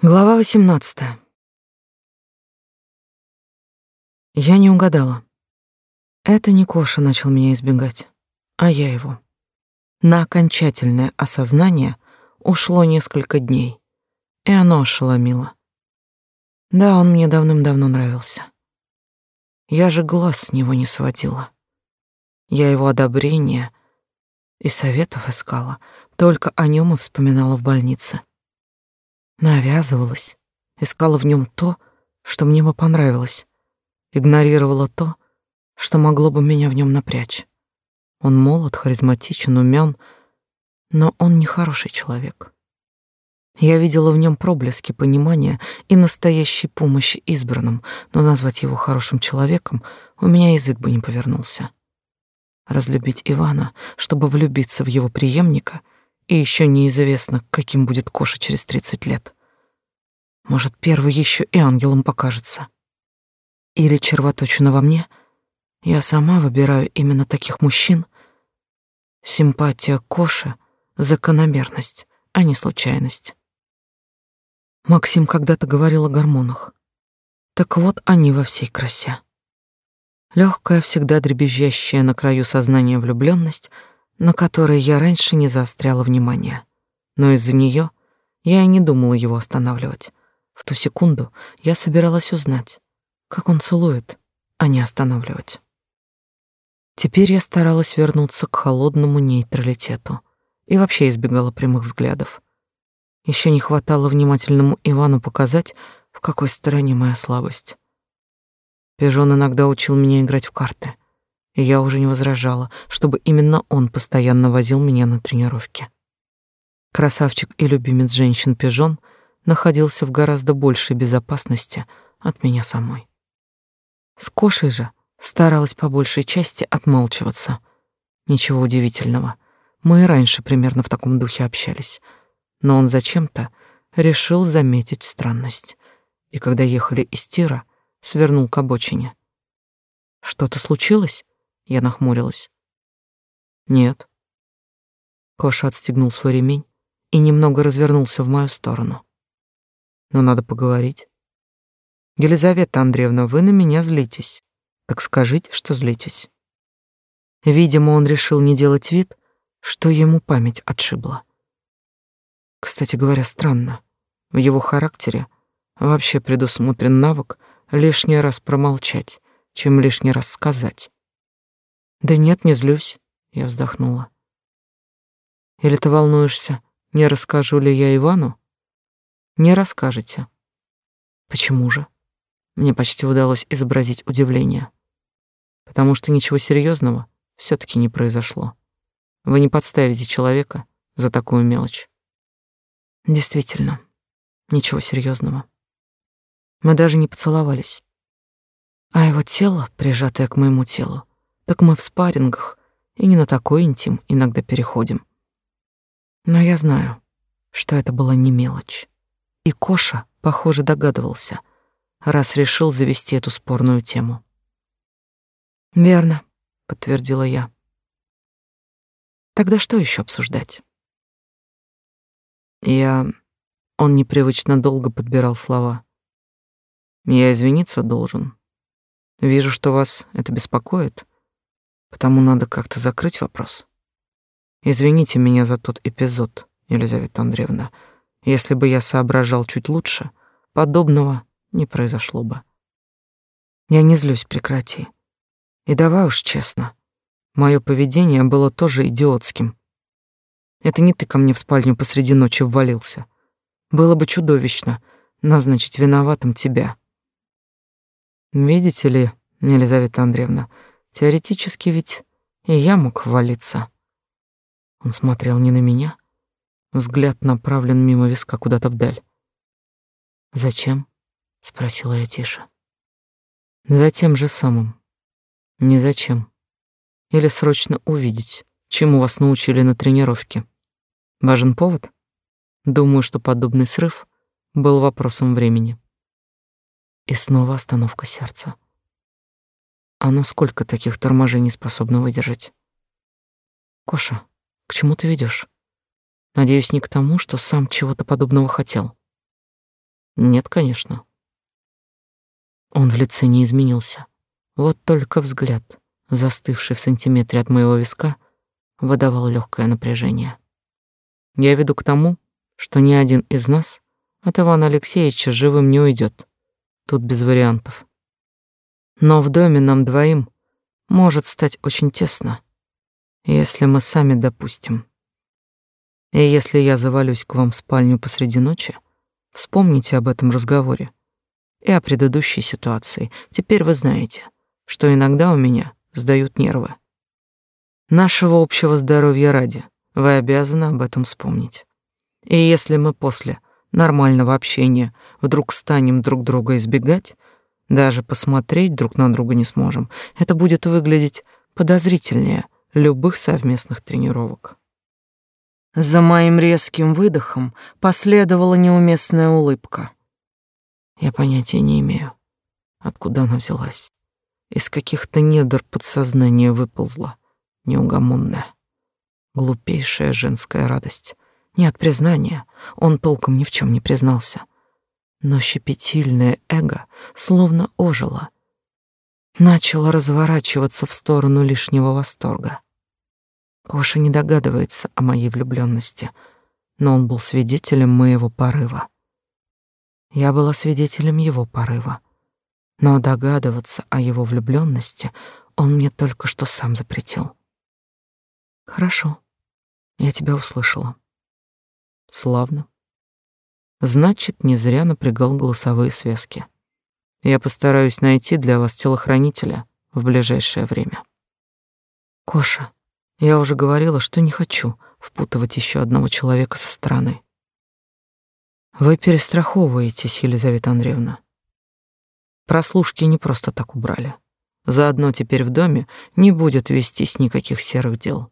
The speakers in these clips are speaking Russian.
Глава 18. Я не угадала. Это не Коша начал меня избегать, а я его. На окончательное осознание ушло несколько дней, и оно ошеломило. Да, он мне давным-давно нравился. Я же глаз с него не сводила. Я его одобрения и советов искала, только о нем и вспоминала в больнице. Навязывалась, искала в нем то, что мне бы понравилось, игнорировала то, что могло бы меня в нем напрячь. Он молод, харизматичен, умен, но он не хороший человек. Я видела в нем проблески понимания и настоящей помощи избранным, но назвать его хорошим человеком у меня язык бы не повернулся. Разлюбить Ивана, чтобы влюбиться в его преемника — и еще неизвестно, каким будет Коша через тридцать лет. Может, первый еще и ангелом покажется. Или червоточина во мне. Я сама выбираю именно таких мужчин. Симпатия Коша — закономерность, а не случайность. Максим когда-то говорил о гормонах. Так вот они во всей красе. Легкая, всегда дребезжащая на краю сознания влюбленность — на которой я раньше не заостряла внимания. Но из-за нее я и не думала его останавливать. В ту секунду я собиралась узнать, как он целует, а не останавливать. Теперь я старалась вернуться к холодному нейтралитету и вообще избегала прямых взглядов. Еще не хватало внимательному Ивану показать, в какой стороне моя слабость. Пижон иногда учил меня играть в карты — и я уже не возражала, чтобы именно он постоянно возил меня на тренировки. Красавчик и любимец женщин Пижон находился в гораздо большей безопасности от меня самой. С Кошей же старалась по большей части отмалчиваться. Ничего удивительного. Мы и раньше примерно в таком духе общались. Но он зачем-то решил заметить странность. И когда ехали из тира, свернул к обочине. Что-то случилось? Я нахмурилась. Нет. Коша отстегнул свой ремень и немного развернулся в мою сторону. Но надо поговорить. Елизавета Андреевна, вы на меня злитесь. Так скажите, что злитесь. Видимо, он решил не делать вид, что ему память отшибла. Кстати говоря, странно. В его характере вообще предусмотрен навык лишний раз промолчать, чем лишний раз сказать. Да нет, не злюсь, я вздохнула. Или ты волнуешься, не расскажу ли я Ивану? Не расскажете. Почему же? Мне почти удалось изобразить удивление. Потому что ничего серьезного все таки не произошло. Вы не подставите человека за такую мелочь. Действительно, ничего серьезного. Мы даже не поцеловались. А его тело, прижатое к моему телу, так мы в спаррингах и не на такой интим иногда переходим. Но я знаю, что это была не мелочь. И Коша, похоже, догадывался, раз решил завести эту спорную тему. «Верно», — подтвердила я. «Тогда что еще обсуждать?» Я... Он непривычно долго подбирал слова. «Я извиниться должен. Вижу, что вас это беспокоит. Потому надо как-то закрыть вопрос. Извините меня за тот эпизод, Елизавета Андреевна. Если бы я соображал чуть лучше, подобного не произошло бы. Я не злюсь, прекрати. И давай уж честно, мое поведение было тоже идиотским. Это не ты ко мне в спальню посреди ночи ввалился. Было бы чудовищно назначить виноватым тебя. Видите ли, Елизавета Андреевна, Теоретически ведь и я мог валиться. Он смотрел не на меня, взгляд направлен мимо виска куда-то вдаль. «Зачем?» — спросила я тише. «За тем же самым. Не зачем. Или срочно увидеть, чему вас научили на тренировке. Важен повод? Думаю, что подобный срыв был вопросом времени». И снова остановка сердца. Оно сколько таких торможений способно выдержать? Коша, к чему ты ведешь? Надеюсь, не к тому, что сам чего-то подобного хотел. Нет, конечно. Он в лице не изменился. Вот только взгляд, застывший в сантиметре от моего виска, выдавал легкое напряжение. Я веду к тому, что ни один из нас от Ивана Алексеевича живым не уйдет. Тут без вариантов. Но в доме нам двоим может стать очень тесно, если мы сами допустим. И если я завалюсь к вам в спальню посреди ночи, вспомните об этом разговоре и о предыдущей ситуации. Теперь вы знаете, что иногда у меня сдают нервы. Нашего общего здоровья ради вы обязаны об этом вспомнить. И если мы после нормального общения вдруг станем друг друга избегать, даже посмотреть друг на друга не сможем, это будет выглядеть подозрительнее любых совместных тренировок. За моим резким выдохом последовала неуместная улыбка. Я понятия не имею, откуда она взялась. Из каких-то недр подсознания выползла, неугомонная. Глупейшая женская радость. Не от признания, он толком ни в чем не признался. Но щепетильное эго словно ожило. Начало разворачиваться в сторону лишнего восторга. Коша не догадывается о моей влюбленности, но он был свидетелем моего порыва. Я была свидетелем его порыва. Но догадываться о его влюбленности он мне только что сам запретил. Хорошо. Я тебя услышала. Славно. Значит, не зря напрягал голосовые связки. Я постараюсь найти для вас телохранителя в ближайшее время. Коша, я уже говорила, что не хочу впутывать еще одного человека со стороны. Вы перестраховываетесь, Елизавета Андреевна. Прослушки не просто так убрали. Заодно теперь в доме не будет вестись никаких серых дел.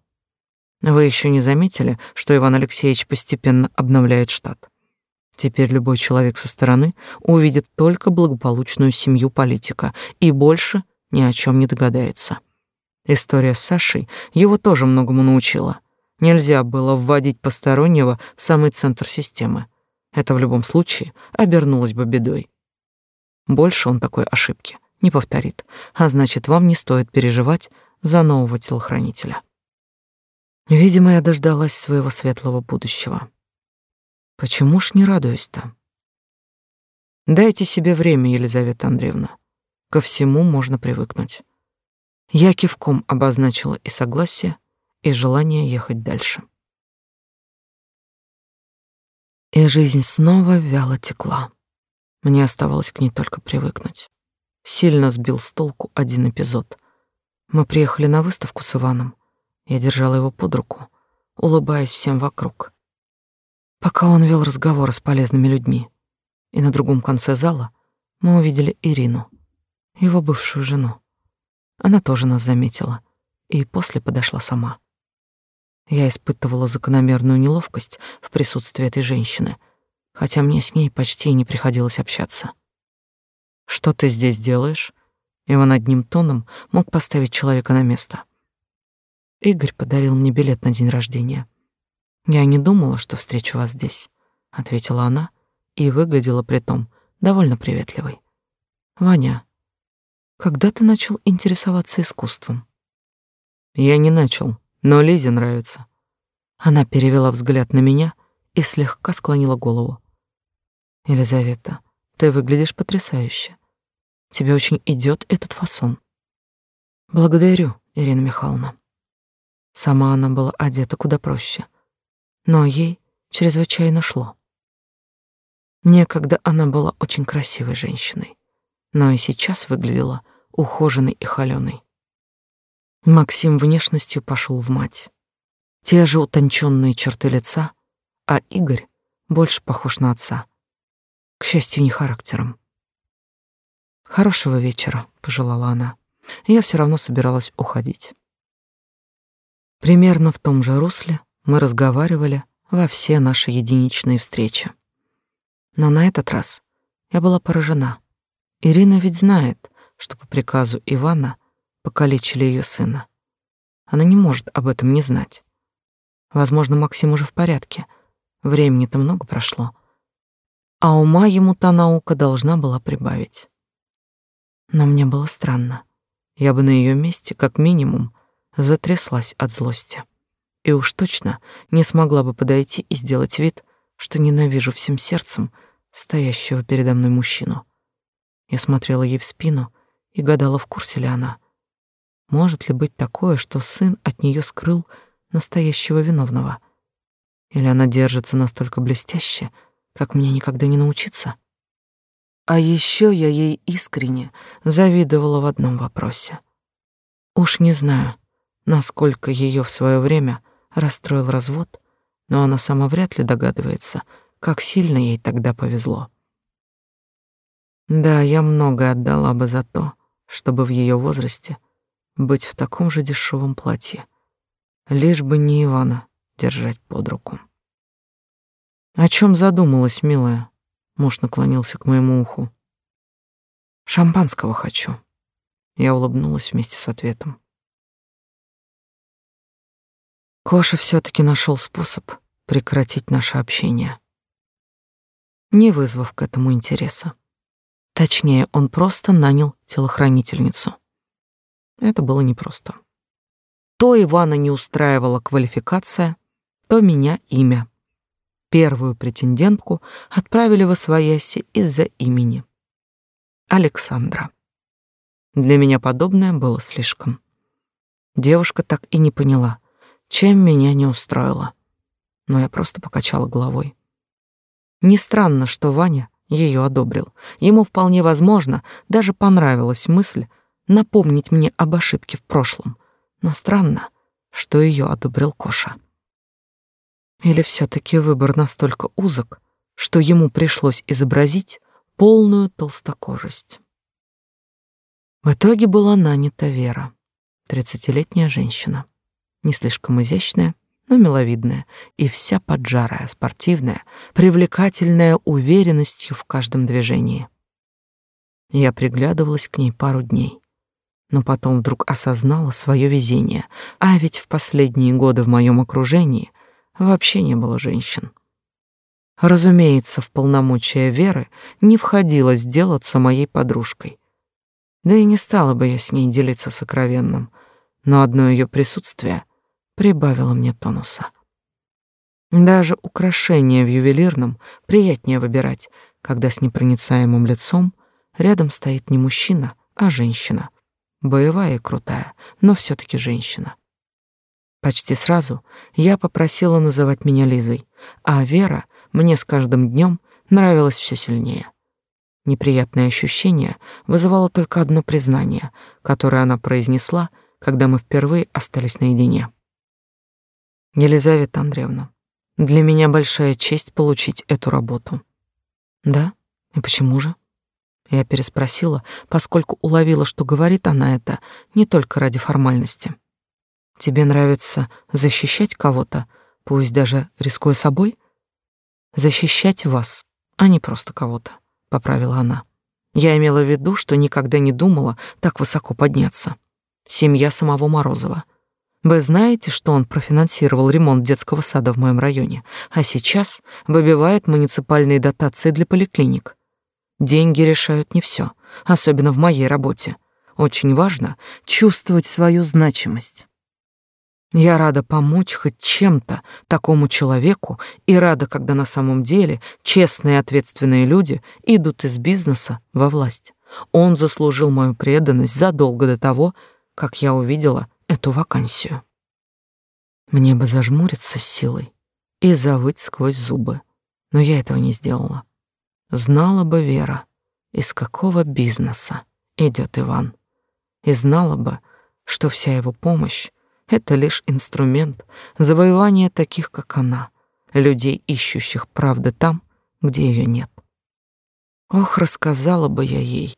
Вы еще не заметили, что Иван Алексеевич постепенно обновляет штат? Теперь любой человек со стороны увидит только благополучную семью политика и больше ни о чем не догадается. История с Сашей его тоже многому научила. Нельзя было вводить постороннего в самый центр системы. Это в любом случае обернулось бы бедой. Больше он такой ошибки не повторит, а значит, вам не стоит переживать за нового телохранителя. Видимо, я дождалась своего светлого будущего. Почему ж не радуюсь-то? Дайте себе время, Елизавета Андреевна. Ко всему можно привыкнуть. Я кивком обозначила и согласие, и желание ехать дальше. И жизнь снова вяло текла. Мне оставалось к ней только привыкнуть. Сильно сбил с толку один эпизод. Мы приехали на выставку с Иваном. Я держала его под руку, улыбаясь всем вокруг. Пока он вел разговоры с полезными людьми. И на другом конце зала мы увидели Ирину, его бывшую жену. Она тоже нас заметила и после подошла сама. Я испытывала закономерную неловкость в присутствии этой женщины, хотя мне с ней почти не приходилось общаться. «Что ты здесь делаешь?» Иван одним тоном мог поставить человека на место. «Игорь подарил мне билет на день рождения. Я не думала, что встречу вас здесь», — ответила она и выглядела при том довольно приветливой. «Ваня, когда ты начал интересоваться искусством? Я не начал, но Лизе нравится. Она перевела взгляд на меня и слегка склонила голову. Елизавета, ты выглядишь потрясающе. Тебе очень идет этот фасон. Благодарю, Ирина Михайловна. Сама она была одета куда проще, но ей чрезвычайно шло. Некогда она была очень красивой женщиной но и сейчас выглядела ухоженной и холёной. Максим внешностью пошел в мать. Те же утонченные черты лица, а Игорь больше похож на отца. К счастью, не характером. «Хорошего вечера», — пожелала она. Я все равно собиралась уходить. Примерно в том же русле мы разговаривали во все наши единичные встречи. Но на этот раз я была поражена. Ирина ведь знает, что по приказу Ивана покалечили ее сына. Она не может об этом не знать. Возможно, Максим уже в порядке. Времени-то много прошло. а ума ему та наука должна была прибавить. Но мне было странно. Я бы на ее месте, как минимум, затряслась от злости. И уж точно не смогла бы подойти и сделать вид, что ненавижу всем сердцем стоящего передо мной мужчину. Я смотрела ей в спину и гадала, в курсе ли она. Может ли быть такое, что сын от нее скрыл настоящего виновного? Или она держится настолько блестяще, как мне никогда не научиться? А еще я ей искренне завидовала в одном вопросе. Уж не знаю, насколько ее в свое время расстроил развод, но она сама вряд ли догадывается, как сильно ей тогда повезло. Да, я многое отдала бы за то, чтобы в ее возрасте быть в таком же дешевом платье, лишь бы не Ивана держать под руку. О чем задумалась, милая? Муж наклонился к моему уху. Шампанского хочу. Я улыбнулась вместе с ответом. Коша все таки нашел способ прекратить наше общение, не вызвав к этому интереса. Точнее, он просто нанял телохранительницу. Это было непросто. То Ивана не устраивала квалификация, то меня имя. Первую претендентку отправили в Освояси из-за имени. Александра. Для меня подобное было слишком. Девушка так и не поняла, чем меня не устроило. Но я просто покачала головой. Не странно, что Ваня ее одобрил. Ему вполне возможно, даже понравилась мысль напомнить мне об ошибке в прошлом. Но странно, что ее одобрил Коша. Или все таки выбор настолько узок, что ему пришлось изобразить полную толстокожесть. В итоге была нанята Вера, тридцатилетняя женщина, не слишком изящная, но миловидная и вся поджарая, спортивная, привлекательная уверенностью в каждом движении. Я приглядывалась к ней пару дней, но потом вдруг осознала свое везение, а ведь в последние годы в моем окружении вообще не было женщин. Разумеется, в полномочия Веры не входило сделаться моей подружкой. Да и не стала бы я с ней делиться сокровенным, но одно ее присутствие — прибавила мне тонуса. Даже украшения в ювелирном приятнее выбирать, когда с непроницаемым лицом рядом стоит не мужчина, а женщина. Боевая и крутая, но все таки женщина. Почти сразу я попросила называть меня Лизой, а Вера мне с каждым днем нравилась все сильнее. Неприятное ощущение вызывало только одно признание, которое она произнесла, когда мы впервые остались наедине. Елизавета Андреевна, для меня большая честь получить эту работу. Да? И почему же? Я переспросила, поскольку уловила, что говорит она это не только ради формальности. Тебе нравится защищать кого-то, пусть даже рискуя собой? Защищать вас, а не просто кого-то, поправила она. Я имела в виду, что никогда не думала так высоко подняться. Семья самого Морозова — вы знаете, что он профинансировал ремонт детского сада в моем районе, а сейчас выбивает муниципальные дотации для поликлиник. Деньги решают не все, особенно в моей работе. Очень важно чувствовать свою значимость. Я рада помочь хоть чем-то такому человеку и рада, когда на самом деле честные и ответственные люди идут из бизнеса во власть. Он заслужил мою преданность задолго до того, как я увидела эту вакансию. Мне бы зажмуриться с силой и завыть сквозь зубы, но я этого не сделала. Знала бы Вера, из какого бизнеса идет Иван, и знала бы, что вся его помощь — это лишь инструмент завоевания таких, как она, людей, ищущих правды там, где ее нет. Ох, рассказала бы я ей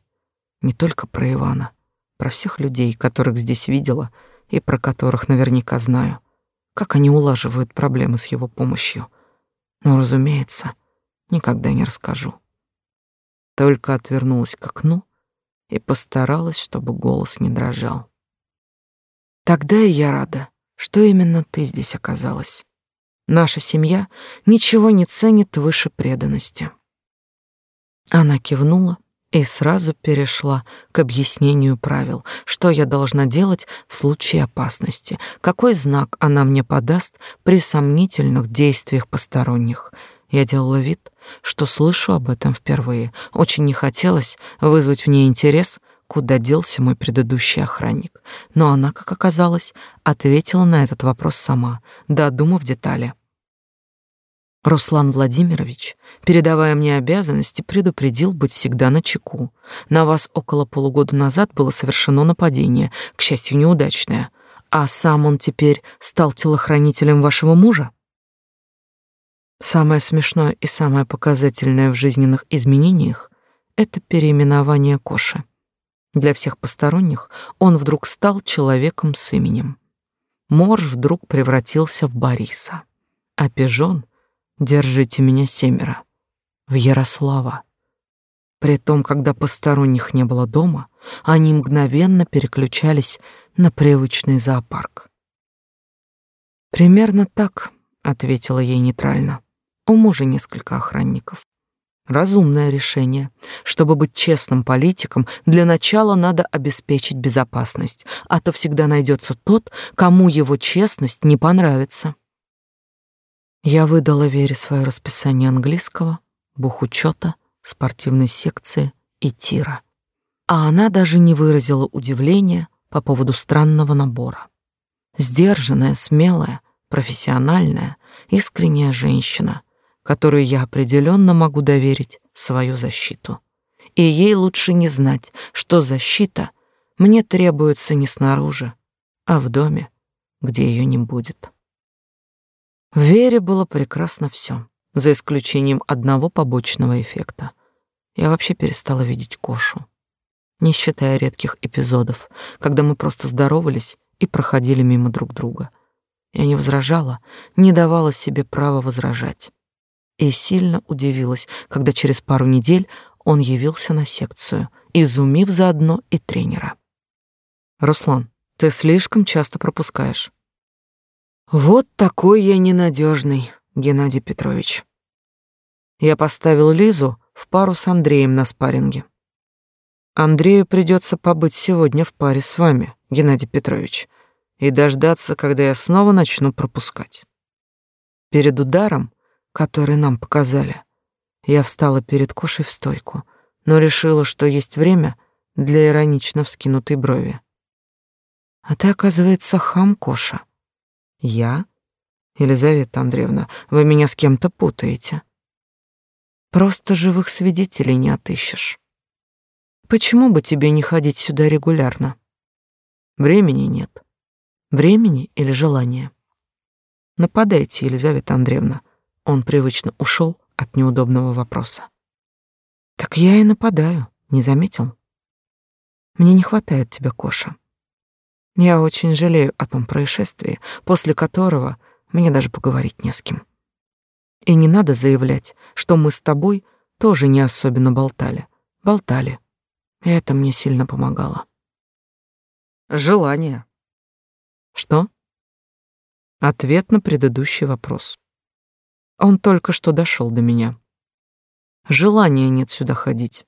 не только про Ивана, про всех людей, которых здесь видела — и про которых наверняка знаю, как они улаживают проблемы с его помощью. Но, разумеется, никогда не расскажу. Только отвернулась к окну и постаралась, чтобы голос не дрожал. Тогда и я рада, что именно ты здесь оказалась. Наша семья ничего не ценит выше преданности. Она кивнула и сразу перешла к объяснению правил, что я должна делать в случае опасности, какой знак она мне подаст при сомнительных действиях посторонних. Я делала вид, что слышу об этом впервые. Очень не хотелось вызвать в ней интерес, куда делся мой предыдущий охранник. Но она, как оказалось, ответила на этот вопрос сама, додумав детали. Руслан Владимирович, передавая мне обязанности, предупредил быть всегда на чеку. На вас около полугода назад было совершено нападение, к счастью, неудачное. А сам он теперь стал телохранителем вашего мужа? Самое смешное и самое показательное в жизненных изменениях — это переименование Коши. Для всех посторонних он вдруг стал человеком с именем. Морж вдруг превратился в Бориса, а Пижон Держите меня семеро. В Ярослава. Притом, когда посторонних не было дома, они мгновенно переключались на привычный зоопарк. Примерно так, ответила ей нейтрально. У мужа несколько охранников. Разумное решение. Чтобы быть честным политиком, для начала надо обеспечить безопасность, а то всегда найдется тот, кому его честность не понравится. Я выдала Вере свое расписание английского, бухучета, спортивной секции и тира. А она даже не выразила удивления по поводу странного набора. Сдержанная, смелая, профессиональная, искренняя женщина, которой я определенно могу доверить свою защиту. И ей лучше не знать, что защита мне требуется не снаружи, а в доме, где ее не будет. В Вере было прекрасно все, за исключением одного побочного эффекта. Я вообще перестала видеть Кошу, не считая редких эпизодов, когда мы просто здоровались и проходили мимо друг друга. Я не возражала, не давала себе права возражать. И сильно удивилась, когда через пару недель он явился на секцию, изумив заодно и тренера. «Руслан, ты слишком часто пропускаешь. Вот такой я ненадежный, Геннадий Петрович. Я поставил Лизу в пару с Андреем на спарринге. Андрею придется побыть сегодня в паре с вами, Геннадий Петрович, и дождаться, когда я снова начну пропускать. Перед ударом, который нам показали, я встала перед Кошей в стойку, но решила, что есть время для иронично вскинутой брови. А ты, оказывается, хам, Коша. Я? Елизавета Андреевна, вы меня с кем-то путаете. Просто живых свидетелей не отыщешь. Почему бы тебе не ходить сюда регулярно? Времени нет. Времени или желания? Нападайте, Елизавета Андреевна. Он привычно ушел от неудобного вопроса. Так я и нападаю, не заметил? Мне не хватает тебя, Коша. Я очень жалею о том происшествии, после которого мне даже поговорить не с кем. И не надо заявлять, что мы с тобой тоже не особенно болтали. Болтали. И это мне сильно помогало. Желание. Что? Ответ на предыдущий вопрос. Он только что дошел до меня. Желания нет сюда ходить.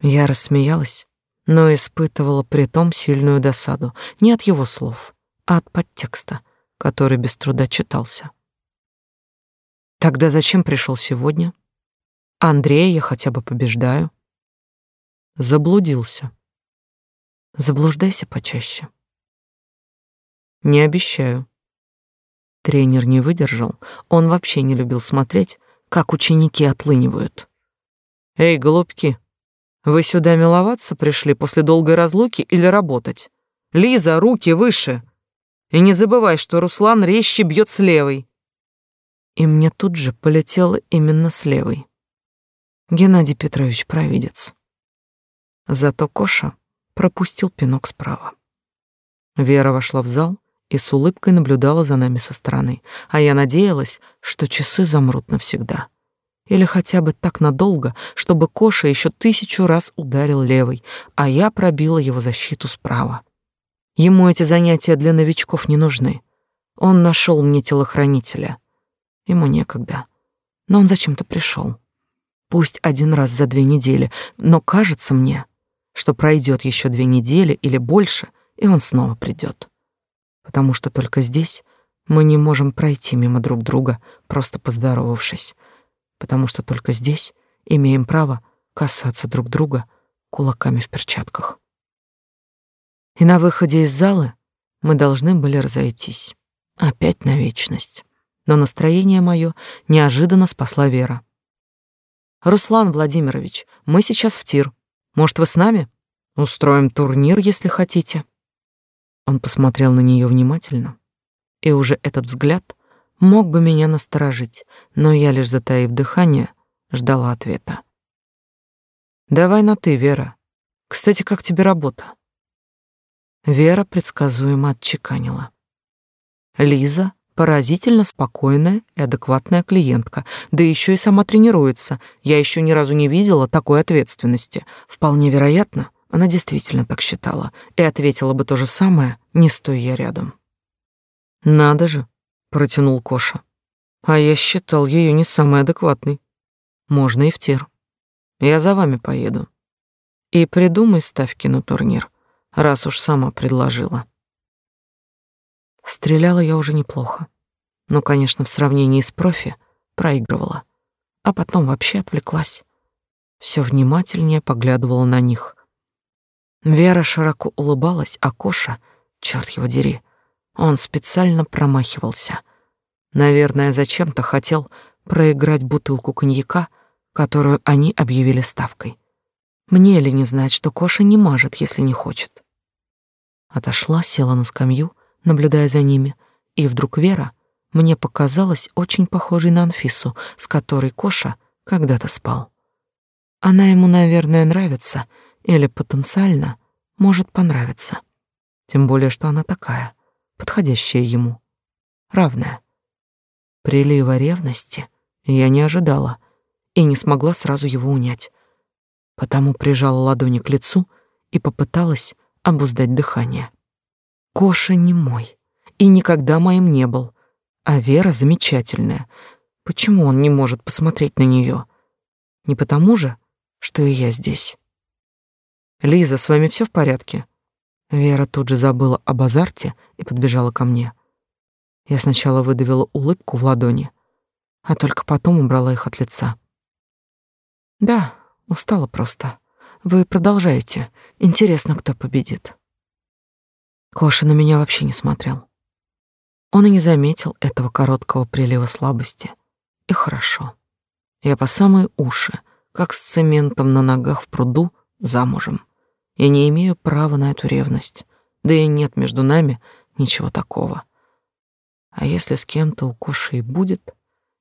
Я рассмеялась но испытывала при том сильную досаду не от его слов, а от подтекста, который без труда читался. Тогда зачем пришел сегодня? Андрея я хотя бы побеждаю. Заблудился. Заблуждайся почаще. Не обещаю. Тренер не выдержал, он вообще не любил смотреть, как ученики отлынивают. Эй, голубки, вы сюда миловаться пришли после долгой разлуки или работать? Лиза, руки выше. И не забывай, что Руслан резче бьет с левой. И мне тут же полетело именно с левой. Геннадий Петрович провидец. Зато Коша пропустил пинок справа. Вера вошла в зал и с улыбкой наблюдала за нами со стороны, а я надеялась, что часы замрут навсегда. Или хотя бы так надолго, чтобы Коша еще тысячу раз ударил левой, а я пробила его защиту справа. Ему эти занятия для новичков не нужны. Он нашел мне телохранителя. Ему некогда. Но он зачем-то пришел. Пусть один раз за две недели, но кажется мне, что пройдет еще две недели или больше, и он снова придет. Потому что только здесь мы не можем пройти мимо друг друга, просто поздоровавшись. Потому что только здесь имеем право касаться друг друга кулаками в перчатках. И на выходе из зала мы должны были разойтись. Опять на вечность. Но настроение мое неожиданно спасла Вера. «Руслан Владимирович, мы сейчас в тир. Может, вы с нами? Устроим турнир, если хотите». Он посмотрел на нее внимательно, и уже этот взгляд мог бы меня насторожить, но я, лишь затаив дыхание, ждала ответа. «Давай на «ты», Вера. Кстати, как тебе работа?» Вера предсказуемо отчеканила. Лиза поразительно спокойная и адекватная клиентка, да еще и сама тренируется. Я еще ни разу не видела такой ответственности. Вполне вероятно, она действительно так считала и ответила бы то же самое, не стоя я рядом. Надо же, протянул Коша. А я считал ее не самой адекватной. Можно и в тир. Я за вами поеду. И придумай ставки на турнир, раз уж сама предложила. Стреляла я уже неплохо. Но, конечно, в сравнении с профи проигрывала. А потом вообще отвлеклась. Все внимательнее поглядывала на них. Вера широко улыбалась, а Коша, черт его дери, он специально промахивался. Наверное, зачем-то хотел проиграть бутылку коньяка, которую они объявили ставкой. Мне ли не знать, что Коша не мажет, если не хочет? Отошла, села на скамью наблюдая за ними, и вдруг Вера мне показалась очень похожей на Анфису, с которой Коша когда-то спал. Она ему, наверное, нравится или потенциально может понравиться. Тем более, что она такая, подходящая ему, равная. Прилива ревности я не ожидала и не смогла сразу его унять. Потому прижала ладони к лицу и попыталась обуздать дыхание. Коша не мой и никогда моим не был, а Вера замечательная. Почему он не может посмотреть на нее? Не потому же, что и я здесь. Лиза, с вами все в порядке? Вера тут же забыла об азарте и подбежала ко мне. Я сначала выдавила улыбку в ладони, а только потом убрала их от лица. Да, устала просто. Вы продолжайте. Интересно, кто победит. Коша на меня вообще не смотрел. Он и не заметил этого короткого прилива слабости. И хорошо. Я по самые уши, как с цементом на ногах в пруду, замужем. Я не имею права на эту ревность. Да и нет между нами ничего такого. А если с кем-то у Коши и будет,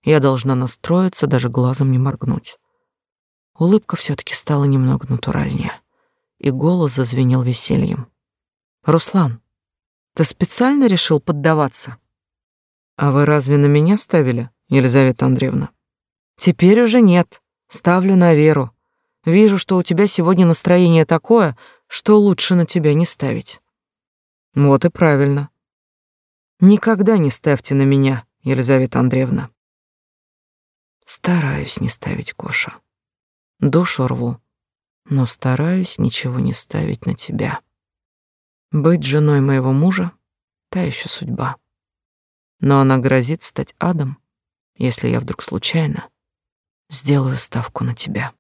я должна настроиться, даже глазом не моргнуть. Улыбка все таки стала немного натуральнее, и голос зазвенел весельем. «Руслан, ты специально решил поддаваться? А вы разве на меня ставили, Елизавета Андреевна? Теперь уже нет. Ставлю на Веру. Вижу, что у тебя сегодня настроение такое, что лучше на тебя не ставить. Вот и правильно. Никогда не ставьте на меня, Елизавета Андреевна. Стараюсь не ставить Коша. Душу рву, но стараюсь ничего не ставить на тебя. Быть женой моего мужа — та еще судьба. Но она грозит стать адом, если я вдруг случайно сделаю ставку на тебя.